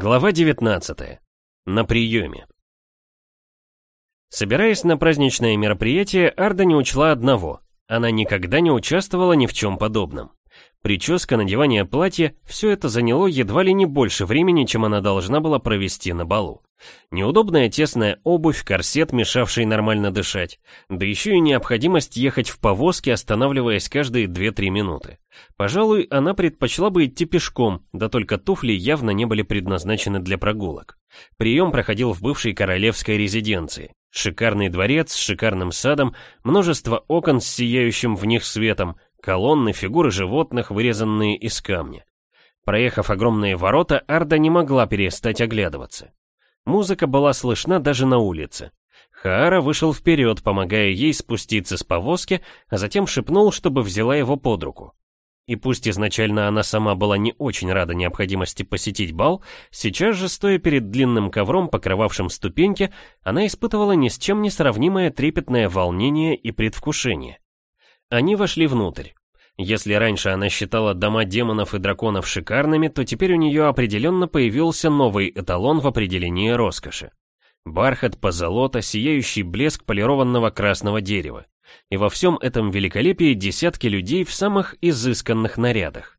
Глава 19. На приеме. Собираясь на праздничное мероприятие, Арда не учла одного. Она никогда не участвовала ни в чем подобном. Прическа, надевание платья – все это заняло едва ли не больше времени, чем она должна была провести на балу. Неудобная тесная обувь, корсет, мешавший нормально дышать, да еще и необходимость ехать в повозке, останавливаясь каждые 2-3 минуты. Пожалуй, она предпочла бы идти пешком, да только туфли явно не были предназначены для прогулок. Прием проходил в бывшей королевской резиденции. Шикарный дворец с шикарным садом, множество окон с сияющим в них светом, колонны, фигуры животных, вырезанные из камня. Проехав огромные ворота, Арда не могла перестать оглядываться. Музыка была слышна даже на улице. Хаара вышел вперед, помогая ей спуститься с повозки, а затем шепнул, чтобы взяла его под руку. И пусть изначально она сама была не очень рада необходимости посетить бал, сейчас же, стоя перед длинным ковром, покрывавшим ступеньки, она испытывала ни с чем не сравнимое трепетное волнение и предвкушение. Они вошли внутрь. Если раньше она считала дома демонов и драконов шикарными, то теперь у нее определенно появился новый эталон в определении роскоши. Бархат, позолота, сияющий блеск полированного красного дерева. И во всем этом великолепии десятки людей в самых изысканных нарядах.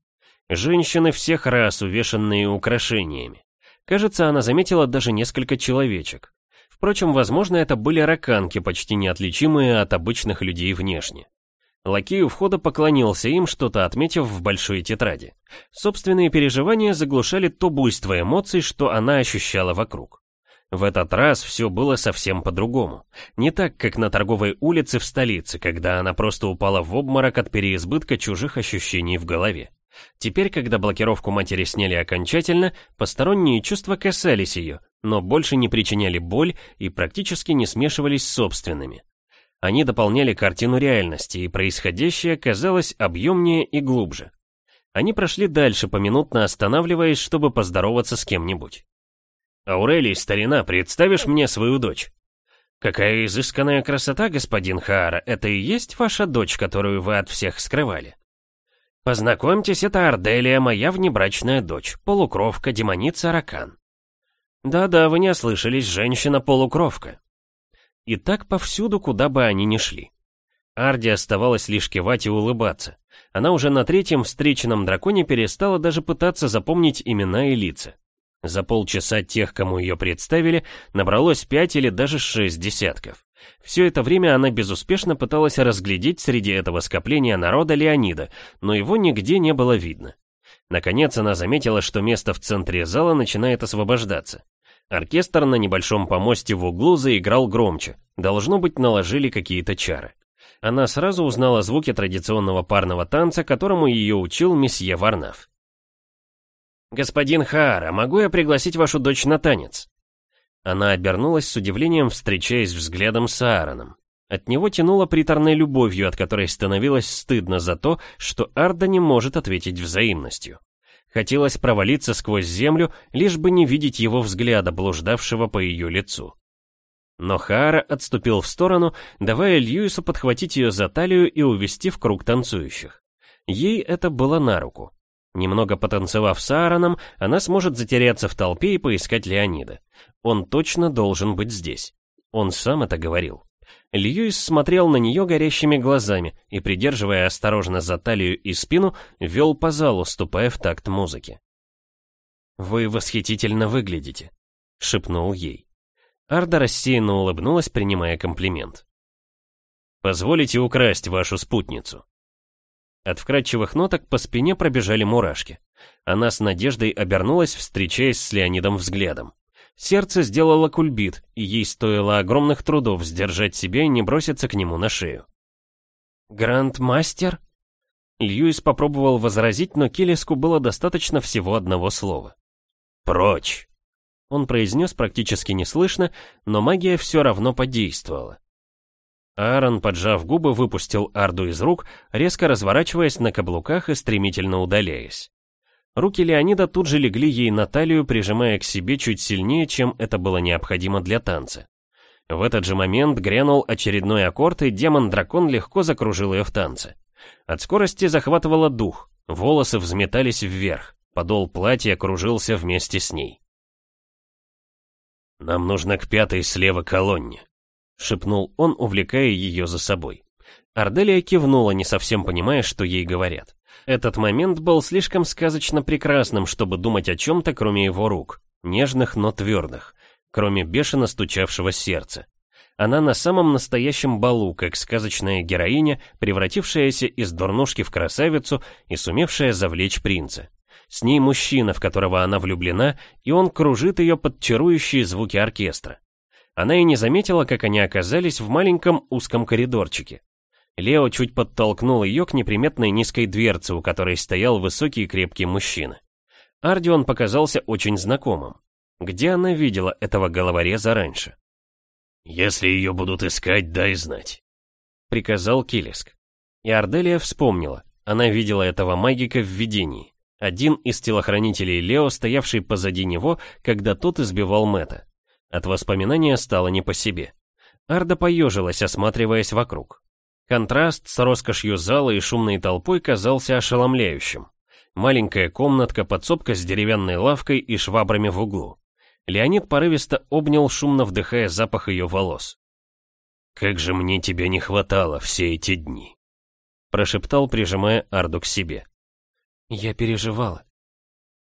Женщины всех рас, увешанные украшениями. Кажется, она заметила даже несколько человечек. Впрочем, возможно, это были раканки, почти неотличимые от обычных людей внешне. Лакей у входа поклонился им, что-то отметив в большой тетради. Собственные переживания заглушали то буйство эмоций, что она ощущала вокруг. В этот раз все было совсем по-другому. Не так, как на торговой улице в столице, когда она просто упала в обморок от переизбытка чужих ощущений в голове. Теперь, когда блокировку матери сняли окончательно, посторонние чувства касались ее, но больше не причиняли боль и практически не смешивались с собственными. Они дополняли картину реальности, и происходящее казалось объемнее и глубже. Они прошли дальше, поминутно останавливаясь, чтобы поздороваться с кем-нибудь. «Аурелий, старина, представишь мне свою дочь?» «Какая изысканная красота, господин Хаара, это и есть ваша дочь, которую вы от всех скрывали?» «Познакомьтесь, это Арделия, моя внебрачная дочь, полукровка, демоница Ракан». «Да-да, вы не ослышались, женщина-полукровка. И так повсюду, куда бы они ни шли. Арди оставалось лишь кивать и улыбаться. Она уже на третьем встреченном драконе перестала даже пытаться запомнить имена и лица. За полчаса тех, кому ее представили, набралось пять или даже шесть десятков. Все это время она безуспешно пыталась разглядеть среди этого скопления народа Леонида, но его нигде не было видно. Наконец она заметила, что место в центре зала начинает освобождаться. Оркестр на небольшом помосте в углу заиграл громче. Должно быть, наложили какие-то чары. Она сразу узнала звуки традиционного парного танца, которому ее учил месье Варнав. «Господин Хаара, могу я пригласить вашу дочь на танец?» Она обернулась с удивлением, встречаясь взглядом с Аароном. От него тянуло приторной любовью, от которой становилось стыдно за то, что Арда не может ответить взаимностью. Хотелось провалиться сквозь землю, лишь бы не видеть его взгляда, блуждавшего по ее лицу. Но Хаара отступил в сторону, давая Льюису подхватить ее за талию и увести в круг танцующих. Ей это было на руку. Немного потанцевав с Аароном, она сможет затеряться в толпе и поискать Леонида. Он точно должен быть здесь. Он сам это говорил. Льюис смотрел на нее горящими глазами и, придерживая осторожно за талию и спину, вел по залу, ступая в такт музыки. «Вы восхитительно выглядите», — шепнул ей. Арда рассеянно улыбнулась, принимая комплимент. «Позволите украсть вашу спутницу». От вкрадчивых ноток по спине пробежали мурашки. Она с надеждой обернулась, встречаясь с Леонидом взглядом. Сердце сделало кульбит, и ей стоило огромных трудов сдержать себя и не броситься к нему на шею. «Грандмастер?» Льюис попробовал возразить, но Келеску было достаточно всего одного слова. «Прочь!» Он произнес практически неслышно, но магия все равно подействовала. Аарон, поджав губы, выпустил Арду из рук, резко разворачиваясь на каблуках и стремительно удаляясь. Руки Леонида тут же легли ей на талию, прижимая к себе чуть сильнее, чем это было необходимо для танца. В этот же момент грянул очередной аккорд, и демон-дракон легко закружил ее в танце. От скорости захватывало дух, волосы взметались вверх, подол платья кружился вместе с ней. «Нам нужно к пятой слева колонне», — шепнул он, увлекая ее за собой. Арделия кивнула, не совсем понимая, что ей говорят. Этот момент был слишком сказочно прекрасным, чтобы думать о чем-то, кроме его рук, нежных, но твердых, кроме бешено стучавшего сердца. Она на самом настоящем балу, как сказочная героиня, превратившаяся из дурнушки в красавицу и сумевшая завлечь принца. С ней мужчина, в которого она влюблена, и он кружит ее под чарующие звуки оркестра. Она и не заметила, как они оказались в маленьком узком коридорчике. Лео чуть подтолкнул ее к неприметной низкой дверце, у которой стоял высокий и крепкий мужчина. Ардион показался очень знакомым. Где она видела этого головореза раньше? «Если ее будут искать, дай знать», — приказал Килиск. И Арделия вспомнила, она видела этого магика в видении. Один из телохранителей Лео, стоявший позади него, когда тот избивал Мэта. От воспоминания стало не по себе. Арда поежилась, осматриваясь вокруг. Контраст с роскошью зала и шумной толпой казался ошеломляющим. Маленькая комнатка, подсобка с деревянной лавкой и швабрами в углу. Леонид порывисто обнял, шумно вдыхая запах ее волос. «Как же мне тебя не хватало все эти дни!» Прошептал, прижимая Арду к себе. «Я переживала».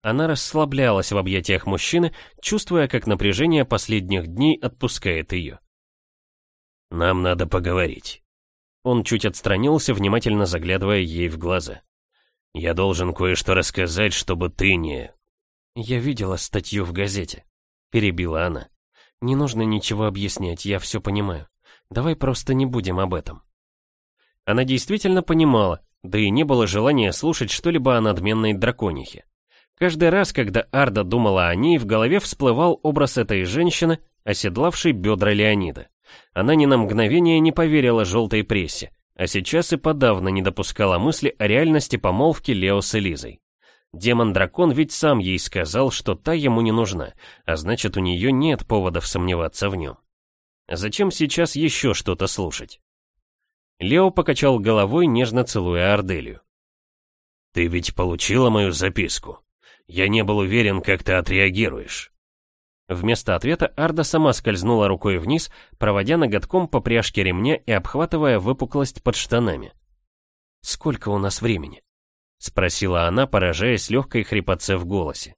Она расслаблялась в объятиях мужчины, чувствуя, как напряжение последних дней отпускает ее. «Нам надо поговорить». Он чуть отстранился, внимательно заглядывая ей в глаза. «Я должен кое-что рассказать, чтобы ты не...» «Я видела статью в газете», перебила она. «Не нужно ничего объяснять, я все понимаю. Давай просто не будем об этом». Она действительно понимала, да и не было желания слушать что-либо о надменной драконихе. Каждый раз, когда Арда думала о ней, в голове всплывал образ этой женщины, оседлавшей бедра Леонида. Она ни на мгновение не поверила желтой прессе, а сейчас и подавно не допускала мысли о реальности помолвки Лео с Элизой. Демон-дракон ведь сам ей сказал, что та ему не нужна, а значит у нее нет поводов сомневаться в нем. Зачем сейчас еще что-то слушать? Лео покачал головой, нежно целуя Арделию. «Ты ведь получила мою записку. Я не был уверен, как ты отреагируешь». Вместо ответа Арда сама скользнула рукой вниз, проводя ноготком по пряжке ремня и обхватывая выпуклость под штанами. «Сколько у нас времени?» Спросила она, поражаясь легкой хрипотце в голосе.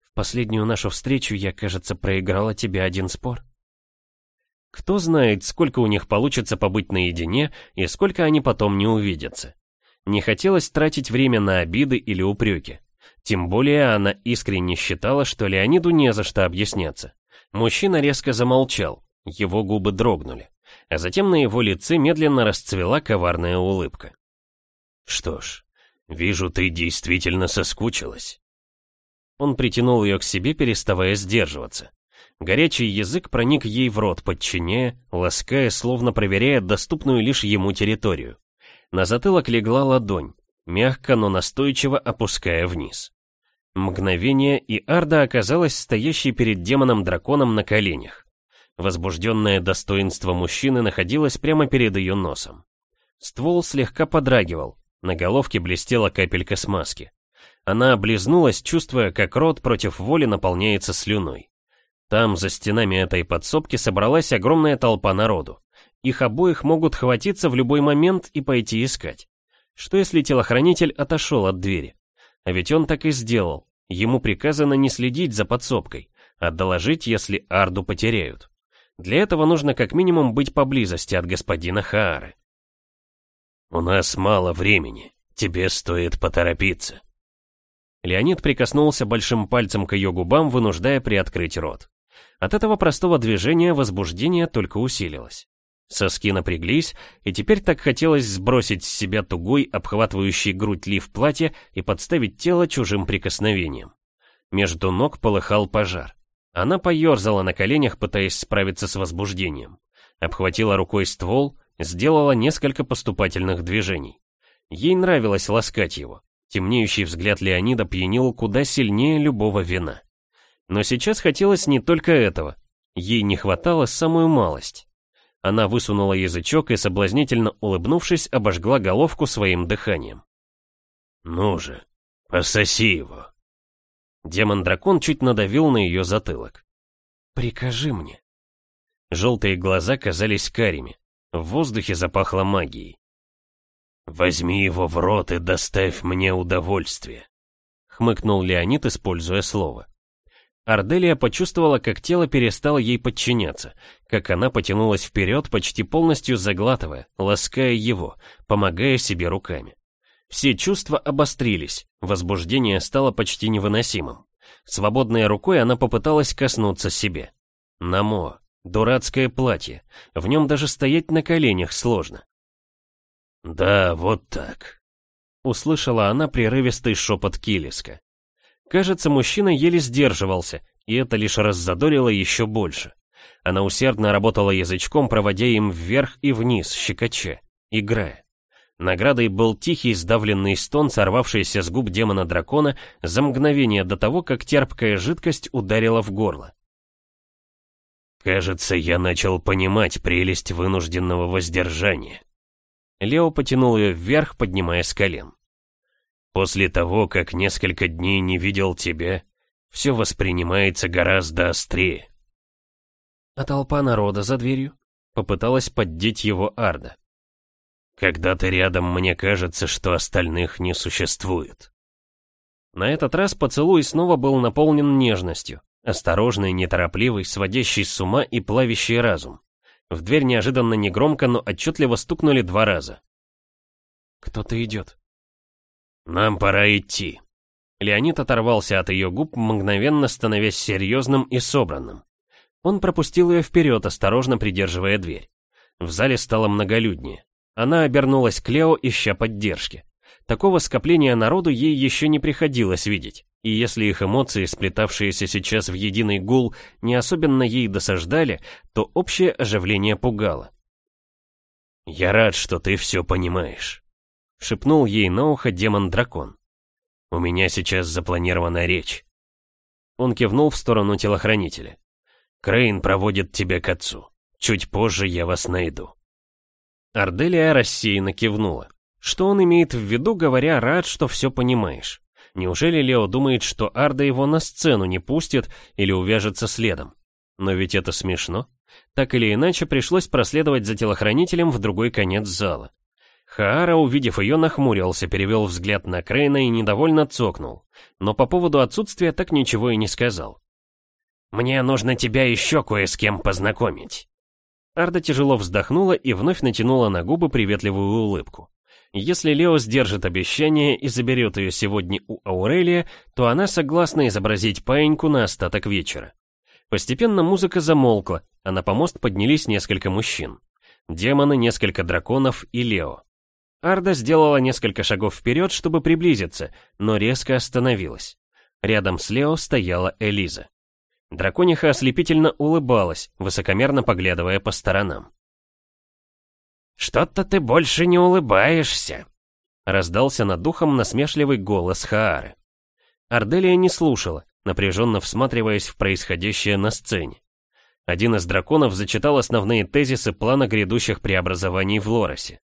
В последнюю нашу встречу я, кажется, проиграла тебе один спор. Кто знает, сколько у них получится побыть наедине и сколько они потом не увидятся. Не хотелось тратить время на обиды или упреки. Тем более она искренне считала, что Леониду не за что объясняться. Мужчина резко замолчал, его губы дрогнули, а затем на его лице медленно расцвела коварная улыбка. Что ж, «Вижу, ты действительно соскучилась». Он притянул ее к себе, переставая сдерживаться. Горячий язык проник ей в рот, подчиняя, лаская, словно проверяя доступную лишь ему территорию. На затылок легла ладонь, мягко, но настойчиво опуская вниз. Мгновение, и Арда оказалась стоящей перед демоном-драконом на коленях. Возбужденное достоинство мужчины находилось прямо перед ее носом. Ствол слегка подрагивал, на головке блестела капелька смазки. Она облизнулась, чувствуя, как рот против воли наполняется слюной. Там, за стенами этой подсобки, собралась огромная толпа народу. Их обоих могут хватиться в любой момент и пойти искать. Что если телохранитель отошел от двери? А ведь он так и сделал. Ему приказано не следить за подсобкой, а доложить, если Арду потеряют. Для этого нужно как минимум быть поблизости от господина Хаары. «У нас мало времени. Тебе стоит поторопиться». Леонид прикоснулся большим пальцем к ее губам, вынуждая приоткрыть рот. От этого простого движения возбуждение только усилилось. Соски напряглись, и теперь так хотелось сбросить с себя тугой, обхватывающий грудь лиф платья и подставить тело чужим прикосновением. Между ног полыхал пожар. Она поерзала на коленях, пытаясь справиться с возбуждением. Обхватила рукой ствол, сделала несколько поступательных движений. Ей нравилось ласкать его. Темнеющий взгляд Леонида пьянил куда сильнее любого вина. Но сейчас хотелось не только этого. Ей не хватало самую малость. Она высунула язычок и, соблазнительно улыбнувшись, обожгла головку своим дыханием. «Ну же, пососи его!» Демон-дракон чуть надавил на ее затылок. «Прикажи мне». Желтые глаза казались карими. В воздухе запахло магией. «Возьми его в рот и доставь мне удовольствие», — хмыкнул Леонид, используя слово. Арделия почувствовала, как тело перестало ей подчиняться, как она потянулась вперед, почти полностью заглатывая, лаская его, помогая себе руками. Все чувства обострились, возбуждение стало почти невыносимым. Свободной рукой она попыталась коснуться себе. Намо, дурацкое платье, в нем даже стоять на коленях сложно. «Да, вот так», — услышала она прерывистый шепот Килиска. Кажется, мужчина еле сдерживался, и это лишь раззадорило еще больше. Она усердно работала язычком, проводя им вверх и вниз, щекоча, играя. Наградой был тихий сдавленный стон, сорвавшийся с губ демона-дракона за мгновение до того, как терпкая жидкость ударила в горло. «Кажется, я начал понимать прелесть вынужденного воздержания», Лео потянул ее вверх, поднимая с колен. «После того, как несколько дней не видел тебя, все воспринимается гораздо острее». «А толпа народа за дверью?» — попыталась поддеть его Арда. «Когда ты рядом, мне кажется, что остальных не существует». На этот раз поцелуй снова был наполнен нежностью, осторожный, неторопливый, сводящий с ума и плавящий разум. В дверь неожиданно негромко, но отчетливо стукнули два раза. «Кто-то идет». «Нам пора идти». Леонид оторвался от ее губ, мгновенно становясь серьезным и собранным. Он пропустил ее вперед, осторожно придерживая дверь. В зале стало многолюднее. Она обернулась к Лео, ища поддержки. Такого скопления народу ей еще не приходилось видеть и если их эмоции, сплетавшиеся сейчас в единый гул, не особенно ей досаждали, то общее оживление пугало. «Я рад, что ты все понимаешь», — шепнул ей на ухо демон-дракон. «У меня сейчас запланирована речь». Он кивнул в сторону телохранителя. «Крейн проводит тебя к отцу. Чуть позже я вас найду». Арделия рассеянно кивнула. Что он имеет в виду, говоря «рад, что все понимаешь»? Неужели Лео думает, что Арда его на сцену не пустит или увяжется следом? Но ведь это смешно. Так или иначе, пришлось проследовать за телохранителем в другой конец зала. Хаара, увидев ее, нахмурился, перевел взгляд на Крейна и недовольно цокнул. Но по поводу отсутствия так ничего и не сказал. «Мне нужно тебя еще кое с кем познакомить». Арда тяжело вздохнула и вновь натянула на губы приветливую улыбку. Если Лео сдержит обещание и заберет ее сегодня у Аурелия, то она согласна изобразить паиньку на остаток вечера. Постепенно музыка замолкла, а на помост поднялись несколько мужчин. Демоны, несколько драконов и Лео. Арда сделала несколько шагов вперед, чтобы приблизиться, но резко остановилась. Рядом с Лео стояла Элиза. Дракониха ослепительно улыбалась, высокомерно поглядывая по сторонам. «Что-то ты больше не улыбаешься», — раздался над духом насмешливый голос Хаары. Арделия не слушала, напряженно всматриваясь в происходящее на сцене. Один из драконов зачитал основные тезисы плана грядущих преобразований в Лоросе.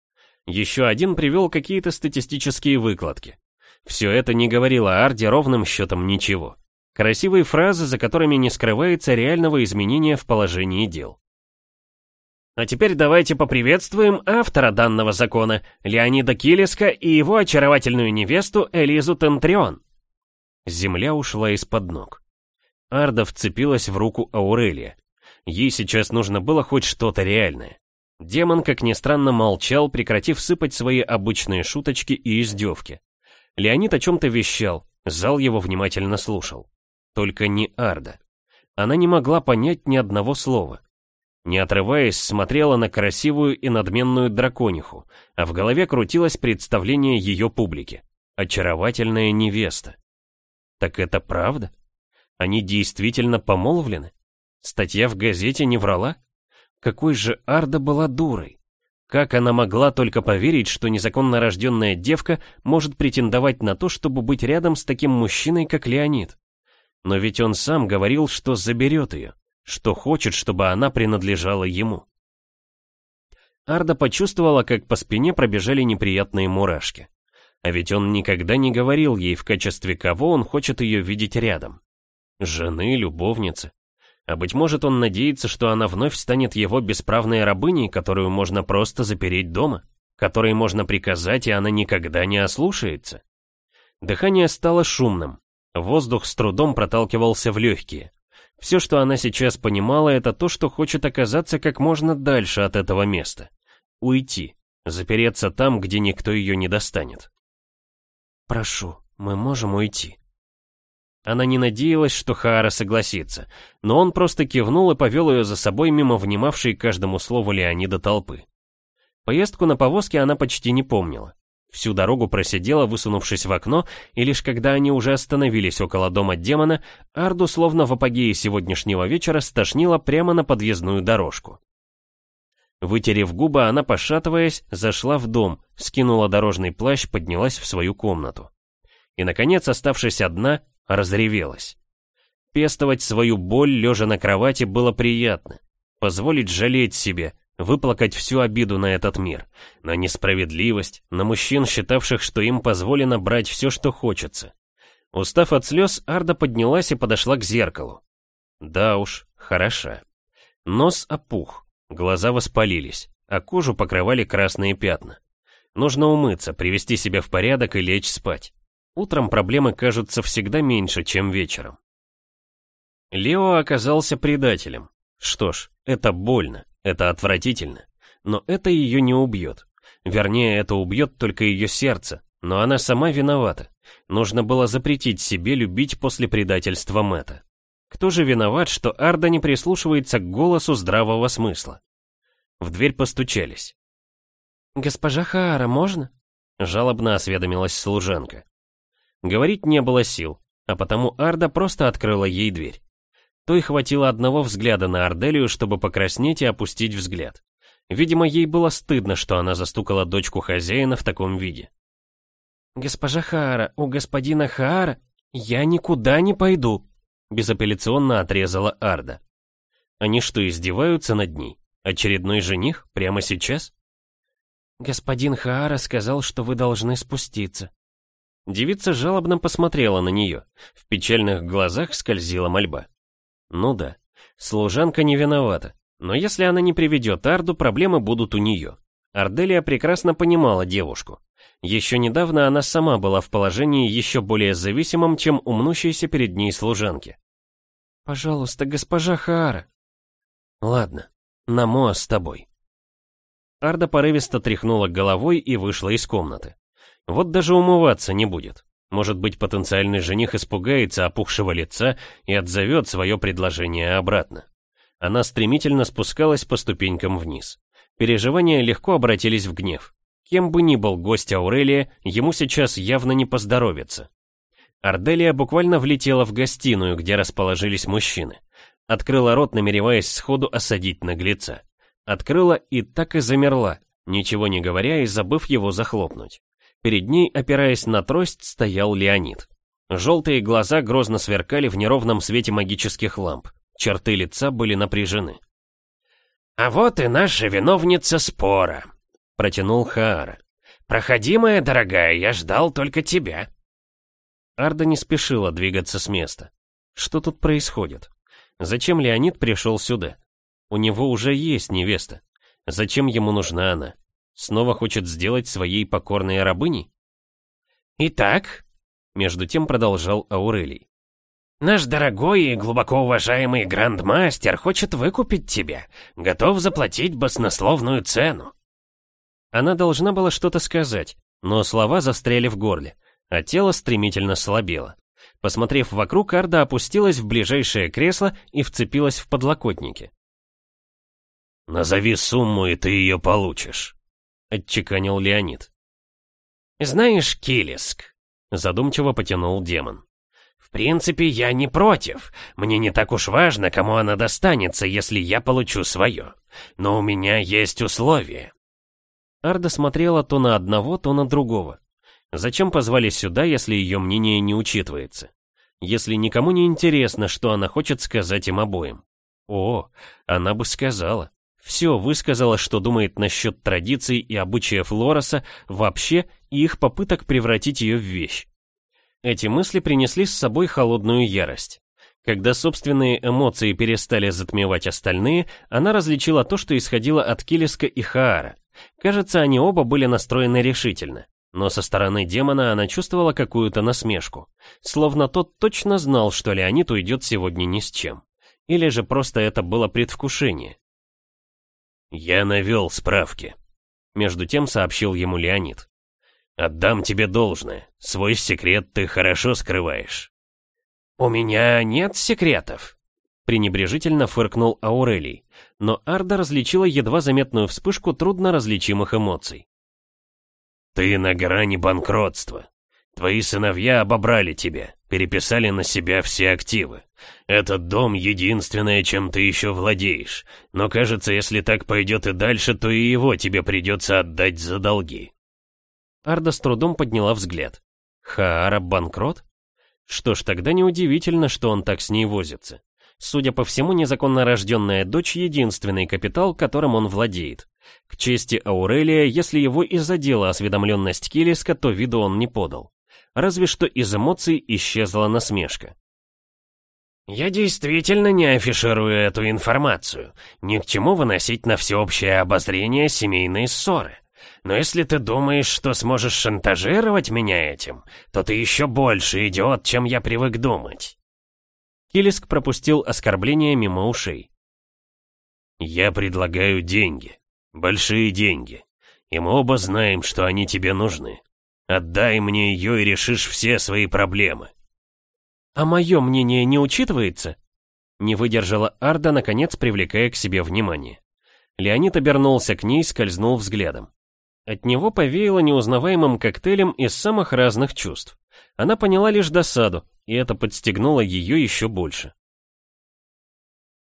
Еще один привел какие-то статистические выкладки. Все это не говорило Арде ровным счетом ничего. Красивые фразы, за которыми не скрывается реального изменения в положении дел. А теперь давайте поприветствуем автора данного закона, Леонида Килиска и его очаровательную невесту Элизу Тентрион. Земля ушла из-под ног. Арда вцепилась в руку Аурелия. Ей сейчас нужно было хоть что-то реальное. Демон, как ни странно, молчал, прекратив сыпать свои обычные шуточки и издевки. Леонид о чем-то вещал, зал его внимательно слушал. Только не Арда. Она не могла понять ни одного слова. Не отрываясь, смотрела на красивую и надменную дракониху, а в голове крутилось представление ее публики. Очаровательная невеста. Так это правда? Они действительно помолвлены? Статья в газете не врала? Какой же Арда была дурой? Как она могла только поверить, что незаконно рожденная девка может претендовать на то, чтобы быть рядом с таким мужчиной, как Леонид? Но ведь он сам говорил, что заберет ее что хочет, чтобы она принадлежала ему. Арда почувствовала, как по спине пробежали неприятные мурашки. А ведь он никогда не говорил ей, в качестве кого он хочет ее видеть рядом. Жены, любовницы. А быть может, он надеется, что она вновь станет его бесправной рабыней, которую можно просто запереть дома, которой можно приказать, и она никогда не ослушается. Дыхание стало шумным, воздух с трудом проталкивался в легкие. Все, что она сейчас понимала, это то, что хочет оказаться как можно дальше от этого места. Уйти, запереться там, где никто ее не достанет. «Прошу, мы можем уйти». Она не надеялась, что Хаара согласится, но он просто кивнул и повел ее за собой мимо внимавшей каждому слову Леонида толпы. Поездку на повозке она почти не помнила. Всю дорогу просидела, высунувшись в окно, и лишь когда они уже остановились около дома демона, Арду словно в апогее сегодняшнего вечера стошнила прямо на подъездную дорожку. Вытерев губы, она, пошатываясь, зашла в дом, скинула дорожный плащ, поднялась в свою комнату. И, наконец, оставшись одна, разревелась. Пестовать свою боль, лежа на кровати, было приятно. Позволить жалеть себе, выплакать всю обиду на этот мир, на несправедливость, на мужчин, считавших, что им позволено брать все, что хочется. Устав от слез, Арда поднялась и подошла к зеркалу. Да уж, хороша. Нос опух, глаза воспалились, а кожу покрывали красные пятна. Нужно умыться, привести себя в порядок и лечь спать. Утром проблемы кажутся всегда меньше, чем вечером. Лео оказался предателем. Что ж, это больно. Это отвратительно. Но это ее не убьет. Вернее, это убьет только ее сердце. Но она сама виновата. Нужно было запретить себе любить после предательства Мэтта. Кто же виноват, что Арда не прислушивается к голосу здравого смысла? В дверь постучались. «Госпожа Хаара, можно?» Жалобно осведомилась служанка. Говорить не было сил, а потому Арда просто открыла ей дверь. Той хватило одного взгляда на Арделию, чтобы покраснеть и опустить взгляд. Видимо, ей было стыдно, что она застукала дочку хозяина в таком виде. «Госпожа Хаара, у господина Хаара я никуда не пойду», безапелляционно отрезала Арда. Они что, издеваются над ней? Очередной жених? Прямо сейчас? Господин Хаара сказал, что вы должны спуститься. Девица жалобно посмотрела на нее. В печальных глазах скользила мольба. Ну да, служанка не виновата, но если она не приведет Арду, проблемы будут у нее. Арделия прекрасно понимала девушку. Еще недавно она сама была в положении еще более зависимом, чем умнущейся перед ней служанки. «Пожалуйста, госпожа Хаара». «Ладно, на Моа с тобой». Арда порывисто тряхнула головой и вышла из комнаты. Вот даже умываться не будет. Может быть, потенциальный жених испугается опухшего лица и отзовет свое предложение обратно. Она стремительно спускалась по ступенькам вниз. Переживания легко обратились в гнев. Кем бы ни был гость Аурелия, ему сейчас явно не поздоровится. Арделия буквально влетела в гостиную, где расположились мужчины. Открыла рот, намереваясь сходу осадить наглеца. Открыла и так и замерла, ничего не говоря и забыв его захлопнуть. Перед ней, опираясь на трость, стоял Леонид. Желтые глаза грозно сверкали в неровном свете магических ламп. Черты лица были напряжены. «А вот и наша виновница спора», — протянул Хаара. «Проходи, моя дорогая, я ждал только тебя». Арда не спешила двигаться с места. Что тут происходит? Зачем Леонид пришел сюда? У него уже есть невеста. Зачем ему нужна она? Снова хочет сделать своей покорной рабыней? Итак, между тем продолжал Аурелий. Наш дорогой и глубоко уважаемый грандмастер хочет выкупить тебя, готов заплатить баснословную цену. Она должна была что-то сказать, но слова застряли в горле, а тело стремительно слабело. Посмотрев вокруг, Арда опустилась в ближайшее кресло и вцепилась в подлокотники. «Назови сумму, и ты ее получишь», — отчеканил Леонид. «Знаешь, Килиск», — задумчиво потянул демон. «В принципе, я не против. Мне не так уж важно, кому она достанется, если я получу свое. Но у меня есть условия». Арда смотрела то на одного, то на другого. Зачем позвали сюда, если ее мнение не учитывается? Если никому не интересно, что она хочет сказать им обоим? О, она бы сказала. Все высказала, что думает насчет традиций и обычаев Лороса вообще и их попыток превратить ее в вещь. Эти мысли принесли с собой холодную ярость. Когда собственные эмоции перестали затмевать остальные, она различила то, что исходило от Килиска и Хаара. Кажется, они оба были настроены решительно. Но со стороны демона она чувствовала какую-то насмешку. Словно тот точно знал, что Леонид уйдет сегодня ни с чем. Или же просто это было предвкушение. «Я навел справки», — между тем сообщил ему Леонид. «Отдам тебе должное. Свой секрет ты хорошо скрываешь». «У меня нет секретов», — пренебрежительно фыркнул Аурелий, но Арда различила едва заметную вспышку трудно различимых эмоций. «Ты на грани банкротства. Твои сыновья обобрали тебя, переписали на себя все активы. Этот дом — единственное, чем ты еще владеешь, но кажется, если так пойдет и дальше, то и его тебе придется отдать за долги». Арда с трудом подняла взгляд. «Хаара банкрот?» Что ж, тогда неудивительно, что он так с ней возится. Судя по всему, незаконно рожденная дочь — единственный капитал, которым он владеет. К чести Аурелия, если его и задела осведомленность Килиска, то виду он не подал. Разве что из эмоций исчезла насмешка. «Я действительно не афиширую эту информацию. Ни к чему выносить на всеобщее обозрение семейные ссоры. Но если ты думаешь, что сможешь шантажировать меня этим, то ты еще больше идиот, чем я привык думать». Килиск пропустил оскорбление мимо ушей. «Я предлагаю деньги. Большие деньги. И мы оба знаем, что они тебе нужны. Отдай мне ее и решишь все свои проблемы». «А мое мнение не учитывается?» Не выдержала Арда, наконец привлекая к себе внимание. Леонид обернулся к ней, скользнул взглядом. От него повеяло неузнаваемым коктейлем из самых разных чувств. Она поняла лишь досаду, и это подстегнуло ее еще больше.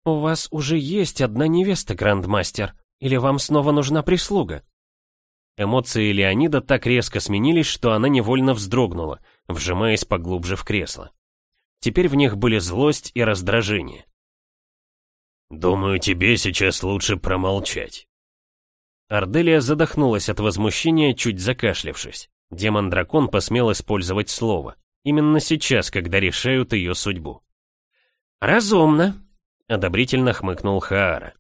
«У вас уже есть одна невеста, грандмастер», или вам снова нужна прислуга?» Эмоции Леонида так резко сменились, что она невольно вздрогнула, вжимаясь поглубже в кресло. Теперь в них были злость и раздражение. «Думаю, тебе сейчас лучше промолчать». Арделия задохнулась от возмущения, чуть закашлявшись. Демон-дракон посмел использовать слово. Именно сейчас, когда решают ее судьбу. «Разумно», — одобрительно хмыкнул Хаара.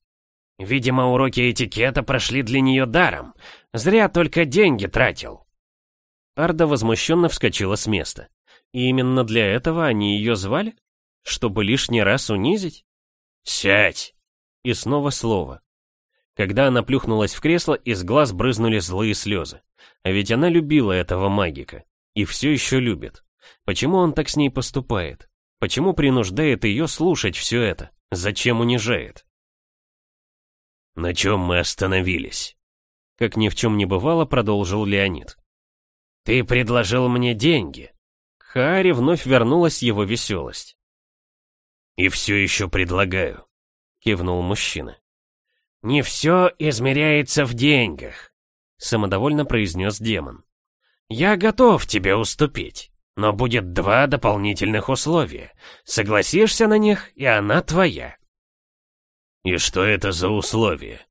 Видимо, уроки этикета прошли для нее даром. Зря только деньги тратил. Арда возмущенно вскочила с места. И именно для этого они ее звали? Чтобы лишний раз унизить? «Сядь!» И снова слово. Когда она плюхнулась в кресло, из глаз брызнули злые слезы. А ведь она любила этого магика. И все еще любит. Почему он так с ней поступает? Почему принуждает ее слушать все это? Зачем унижает? «На чем мы остановились?» Как ни в чем не бывало, продолжил Леонид. «Ты предложил мне деньги». К Хааре вновь вернулась его веселость. «И все еще предлагаю», — кивнул мужчина. «Не все измеряется в деньгах», — самодовольно произнес демон. «Я готов тебе уступить, но будет два дополнительных условия. Согласишься на них, и она твоя». «И что это за условия?»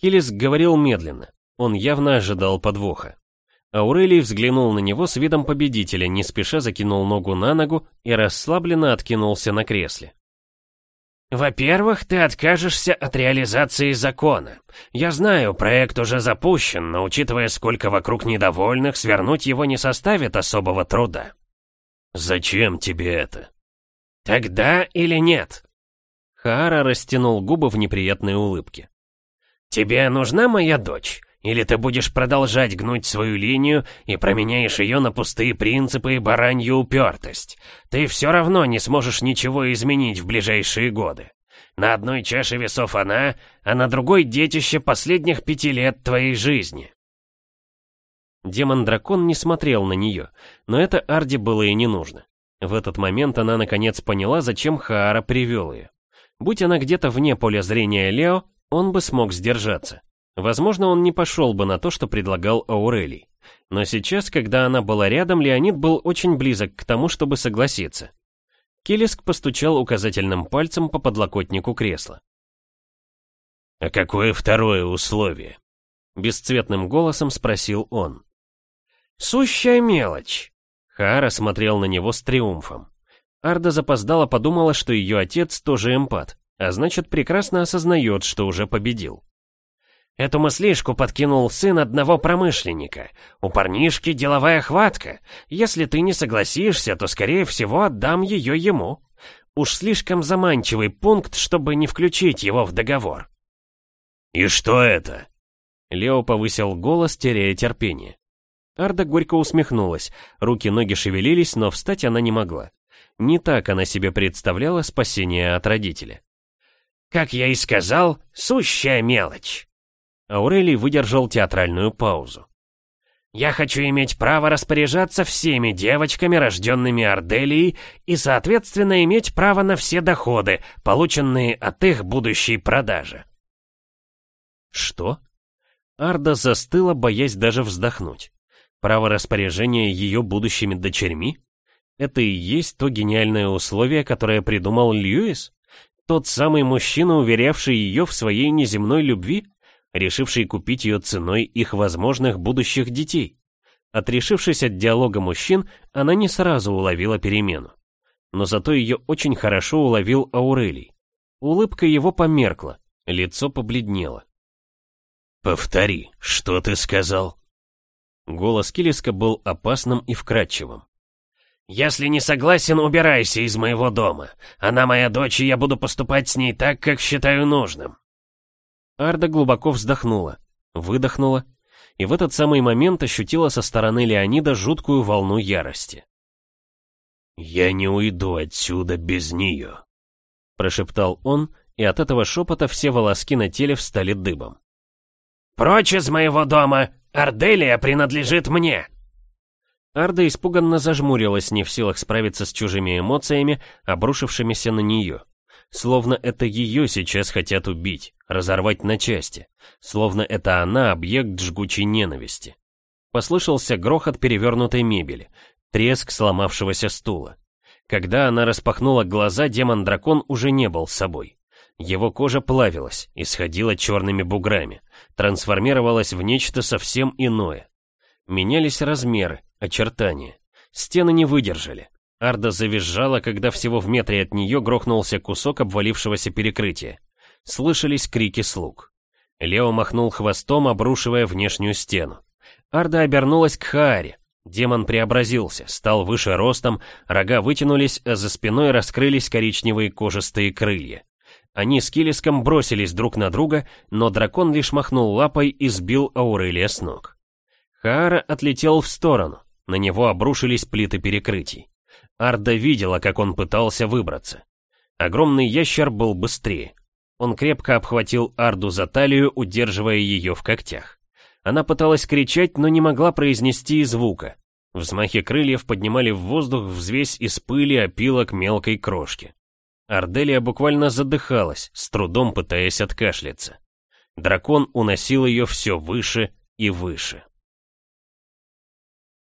Килис говорил медленно. Он явно ожидал подвоха. Аурелий взглянул на него с видом победителя, не спеша закинул ногу на ногу и расслабленно откинулся на кресле. «Во-первых, ты откажешься от реализации закона. Я знаю, проект уже запущен, но учитывая, сколько вокруг недовольных, свернуть его не составит особого труда». «Зачем тебе это?» «Тогда или нет?» Хаара растянул губы в неприятной улыбке. «Тебе нужна моя дочь? Или ты будешь продолжать гнуть свою линию и променяешь ее на пустые принципы и баранью упертость? Ты все равно не сможешь ничего изменить в ближайшие годы. На одной чаше весов она, а на другой детище последних пяти лет твоей жизни». Демон-дракон не смотрел на нее, но это Арди было и не нужно. В этот момент она наконец поняла, зачем Хаара привел ее. Будь она где-то вне поля зрения Лео, он бы смог сдержаться. Возможно, он не пошел бы на то, что предлагал Аурелий. Но сейчас, когда она была рядом, Леонид был очень близок к тому, чтобы согласиться. Килиск постучал указательным пальцем по подлокотнику кресла. «А какое второе условие?» Бесцветным голосом спросил он. «Сущая мелочь!» Хаара смотрел на него с триумфом. Арда запоздала подумала, что ее отец тоже эмпат, а значит прекрасно осознает, что уже победил. Эту мыслишку подкинул сын одного промышленника. У парнишки деловая хватка. Если ты не согласишься, то, скорее всего, отдам ее ему. Уж слишком заманчивый пункт, чтобы не включить его в договор. «И что это?» Лео повысил голос, теряя терпение. Арда горько усмехнулась, руки-ноги шевелились, но встать она не могла. Не так она себе представляла спасение от родителя. «Как я и сказал, сущая мелочь!» Аурелий выдержал театральную паузу. «Я хочу иметь право распоряжаться всеми девочками, рожденными Арделией, и, соответственно, иметь право на все доходы, полученные от их будущей продажи». «Что?» Арда застыла, боясь даже вздохнуть. Право распоряжения ее будущими дочерьми? Это и есть то гениальное условие, которое придумал Льюис? Тот самый мужчина, уверявший ее в своей неземной любви? решивший купить ее ценой их возможных будущих детей. Отрешившись от диалога мужчин, она не сразу уловила перемену. Но зато ее очень хорошо уловил Аурелий. Улыбка его померкла, лицо побледнело. «Повтори, что ты сказал?» Голос Килиска был опасным и вкрадчивым. «Если не согласен, убирайся из моего дома. Она моя дочь, и я буду поступать с ней так, как считаю нужным. Арда глубоко вздохнула, выдохнула, и в этот самый момент ощутила со стороны Леонида жуткую волну ярости. «Я не уйду отсюда без нее», — прошептал он, и от этого шепота все волоски на теле встали дыбом. «Прочь из моего дома! Арделия принадлежит мне!» Арда испуганно зажмурилась, не в силах справиться с чужими эмоциями, обрушившимися на нее. Словно это ее сейчас хотят убить, разорвать на части. Словно это она объект жгучей ненависти. Послышался грохот перевернутой мебели, треск сломавшегося стула. Когда она распахнула глаза, демон-дракон уже не был собой. Его кожа плавилась, исходила черными буграми, трансформировалась в нечто совсем иное. Менялись размеры, очертания. Стены не выдержали. Арда завизжала, когда всего в метре от нее грохнулся кусок обвалившегося перекрытия. Слышались крики слуг. Лео махнул хвостом, обрушивая внешнюю стену. Арда обернулась к Хааре. Демон преобразился, стал выше ростом, рога вытянулись, а за спиной раскрылись коричневые кожистые крылья. Они с Килиском бросились друг на друга, но дракон лишь махнул лапой и сбил Аурелия с ног. Хаара отлетел в сторону, на него обрушились плиты перекрытий. Арда видела, как он пытался выбраться. Огромный ящер был быстрее. Он крепко обхватил Арду за талию, удерживая ее в когтях. Она пыталась кричать, но не могла произнести и звука. Взмахи крыльев поднимали в воздух взвесь из пыли, опилок мелкой крошки. Арделия буквально задыхалась, с трудом пытаясь откашляться. Дракон уносил ее все выше и выше.